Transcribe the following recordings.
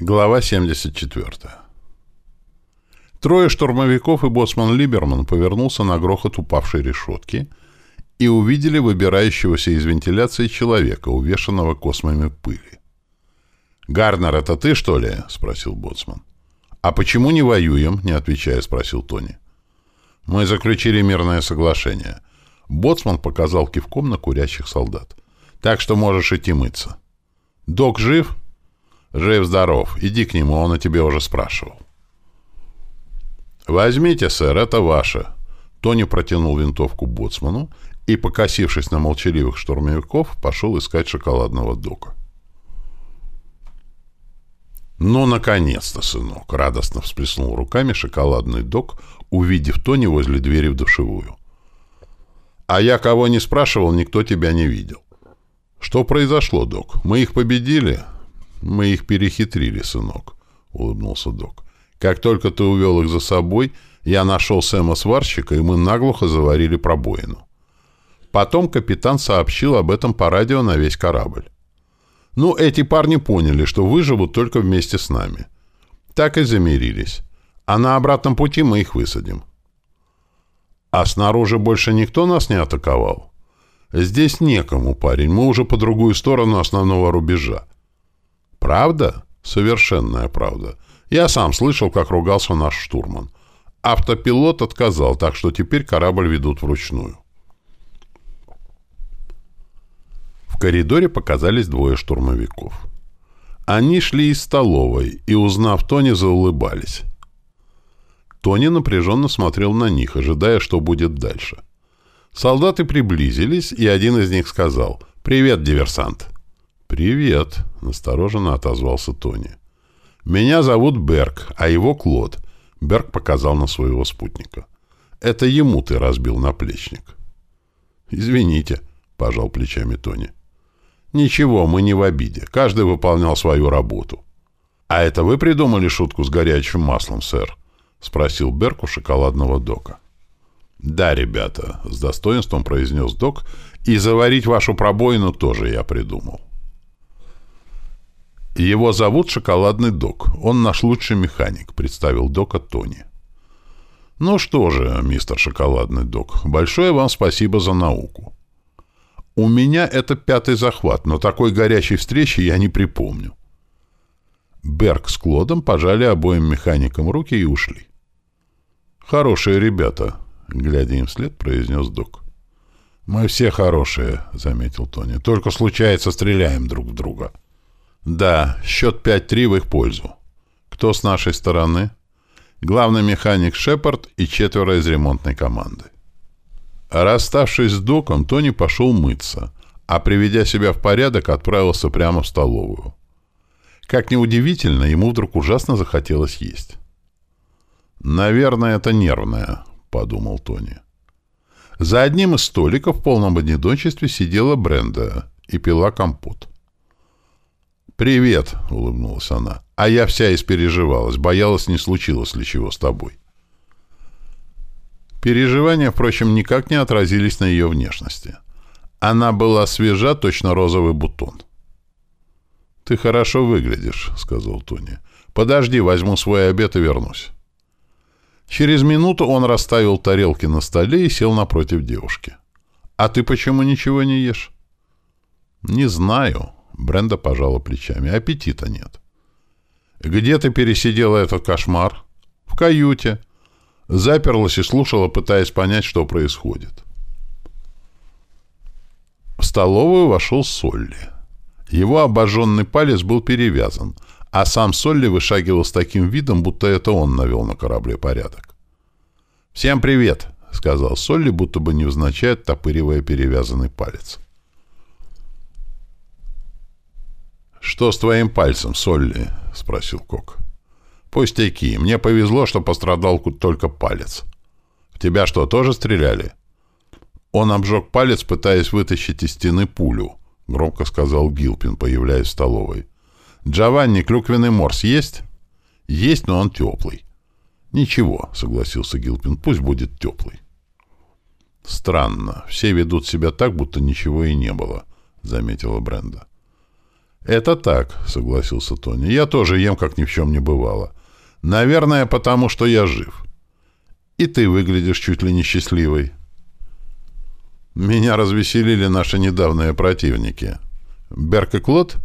Глава 74. Трое штурмовиков и боцман Либерман повернулся на грохот упавшей решетки и увидели выбирающегося из вентиляции человека, увешанного космами пыли. «Гарнер, это ты, что ли?» — спросил боцман. «А почему не воюем?» — не отвечая, спросил Тони. «Мы заключили мирное соглашение». Боцман показал кивком на курящих солдат. «Так что можешь идти мыться». «Док жив?» «Жив-здоров. Иди к нему, он о тебе уже спрашивал». «Возьмите, сэр, это ваше». Тони протянул винтовку боцману и, покосившись на молчаливых штурмовиков, пошел искать шоколадного дока. «Ну, наконец-то, сынок!» — радостно всплеснул руками шоколадный док, увидев Тони возле двери в душевую. «А я кого не спрашивал, никто тебя не видел». «Что произошло, док? Мы их победили?» «Мы их перехитрили, сынок», — улыбнулся док. «Как только ты увел их за собой, я нашел Сэма сварщика, и мы наглухо заварили пробоину. Потом капитан сообщил об этом по радио на весь корабль. Ну, эти парни поняли, что выживут только вместе с нами. Так и замирились. А на обратном пути мы их высадим. А снаружи больше никто нас не атаковал? Здесь некому, парень, мы уже по другую сторону основного рубежа. Правда? Совершенная правда. Я сам слышал, как ругался наш штурман. Автопилот отказал, так что теперь корабль ведут вручную. В коридоре показались двое штурмовиков. Они шли из столовой и, узнав Тони, заулыбались. Тони напряженно смотрел на них, ожидая, что будет дальше. Солдаты приблизились, и один из них сказал «Привет, диверсант». «Привет», — настороженно отозвался Тони. «Меня зовут Берг, а его Клод». Берг показал на своего спутника. «Это ему ты разбил наплечник». «Извините», — пожал плечами Тони. «Ничего, мы не в обиде. Каждый выполнял свою работу». «А это вы придумали шутку с горячим маслом, сэр?» — спросил Берг у шоколадного дока. «Да, ребята», — с достоинством произнес док, «и заварить вашу пробоину тоже я придумал». «Его зовут Шоколадный Док. Он наш лучший механик», — представил Дока Тони. «Ну что же, мистер Шоколадный Док, большое вам спасибо за науку. У меня это пятый захват, но такой горячей встречи я не припомню». Берг с Клодом пожали обоим механикам руки и ушли. «Хорошие ребята», — глядя им вслед, произнес Док. «Мы все хорошие», — заметил Тони. «Только случается, стреляем друг в друга». Да, счет 5-3 в их пользу. Кто с нашей стороны? Главный механик Шепард и четверо из ремонтной команды. Расставшись с доком, Тони пошел мыться, а, приведя себя в порядок, отправился прямо в столовую. Как ни удивительно, ему вдруг ужасно захотелось есть. «Наверное, это нервное», — подумал Тони. За одним из столиков в полном одиночестве сидела Бренда и пила компот. «Привет», — улыбнулась она. «А я вся испереживалась, боялась, не случилось ли чего с тобой». Переживания, впрочем, никак не отразились на ее внешности. Она была свежа, точно розовый бутон. «Ты хорошо выглядишь», — сказал Тони. «Подожди, возьму свой обед и вернусь». Через минуту он расставил тарелки на столе и сел напротив девушки. «А ты почему ничего не ешь?» «Не знаю», Бренда пожала плечами. Аппетита нет. «Где ты пересидела этот кошмар?» «В каюте». Заперлась и слушала, пытаясь понять, что происходит. В столовую вошел Солли. Его обожженный палец был перевязан, а сам Солли вышагивал с таким видом, будто это он навел на корабле порядок. «Всем привет!» — сказал Солли, будто бы невзначай оттопыривая перевязанный палец. «Что с твоим пальцем, Солли?» — спросил Кок. «Пустяки. Мне повезло, что пострадал только палец. В тебя что, тоже стреляли?» Он обжег палец, пытаясь вытащить из стены пулю, — громко сказал Гилпин, появляясь в столовой. «Джованни, клюквенный морс есть?» «Есть, но он теплый». «Ничего», — согласился Гилпин, — «пусть будет теплый». «Странно. Все ведут себя так, будто ничего и не было», — заметила Бренда. «Это так», — согласился Тони. «Я тоже ем, как ни в чем не бывало. Наверное, потому что я жив. И ты выглядишь чуть ли не счастливой». «Меня развеселили наши недавние противники». «Берк и Клод?»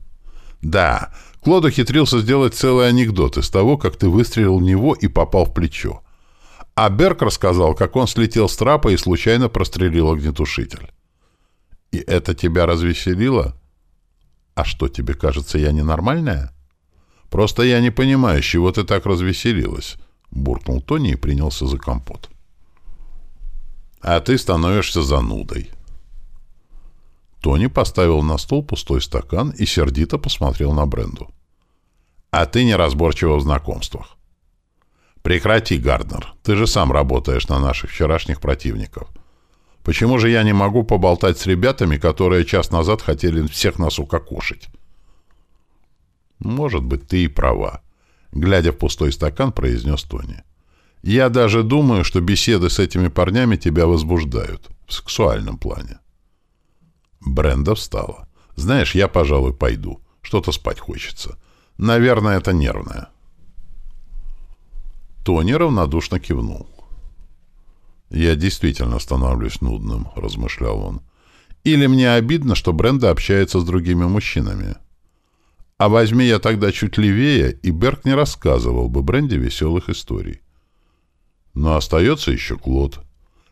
«Да. Клод ухитрился сделать целый анекдот из того, как ты выстрелил в него и попал в плечо. А Берк рассказал, как он слетел с трапа и случайно прострелил огнетушитель. И это тебя развеселило? А что, тебе кажется, я ненормальная? Просто я не понимаю, с чего ты так развеселилась, буркнул Тони и принялся за компот. А ты становишься занудой. Тони поставил на стол пустой стакан и сердито посмотрел на Бренду. А ты неразборчива в знакомствах. Прекрати, Гарднер. Ты же сам работаешь на наших вчерашних противников. Почему же я не могу поболтать с ребятами, которые час назад хотели всех нас укокошить? Может быть, ты и права. Глядя в пустой стакан, произнес Тони. Я даже думаю, что беседы с этими парнями тебя возбуждают. В сексуальном плане. Бренда встала. Знаешь, я, пожалуй, пойду. Что-то спать хочется. Наверное, это нервное. Тони равнодушно кивнул. «Я действительно становлюсь нудным», — размышлял он. «Или мне обидно, что Бренда общается с другими мужчинами. А возьми я тогда чуть левее, и Берг не рассказывал бы Бренде веселых историй. Но остается еще Клод.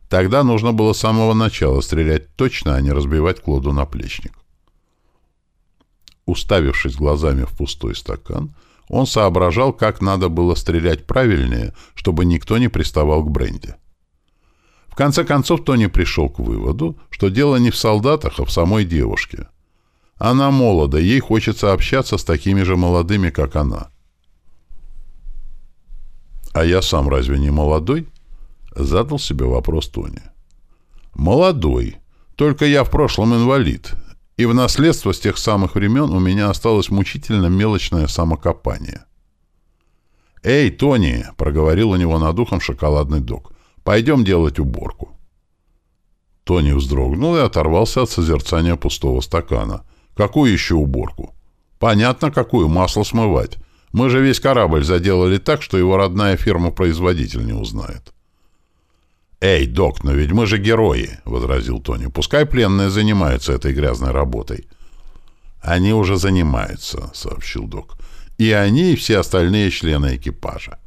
Тогда нужно было с самого начала стрелять точно, а не разбивать Клоду наплечник». Уставившись глазами в пустой стакан, — он соображал, как надо было стрелять правильнее, чтобы никто не приставал к Бренде. В конце концов, Тони пришел к выводу, что дело не в солдатах, а в самой девушке. Она молода, ей хочется общаться с такими же молодыми, как она. «А я сам разве не молодой?» — задал себе вопрос Тони. «Молодой. Только я в прошлом инвалид, и в наследство с тех самых времен у меня осталось мучительно мелочное самокопание. «Эй, Тони!» — проговорил у него над ухом шоколадный док. «Пойдем делать уборку». Тони вздрогнул и оторвался от созерцания пустого стакана. «Какую еще уборку?» «Понятно, какую. Масло смывать. Мы же весь корабль заделали так, что его родная фирма-производитель не узнает». «Эй, док, но ведь мы же герои», — возразил Тони. «Пускай пленные занимаются этой грязной работой». «Они уже занимаются», — сообщил док. «И они, и все остальные члены экипажа».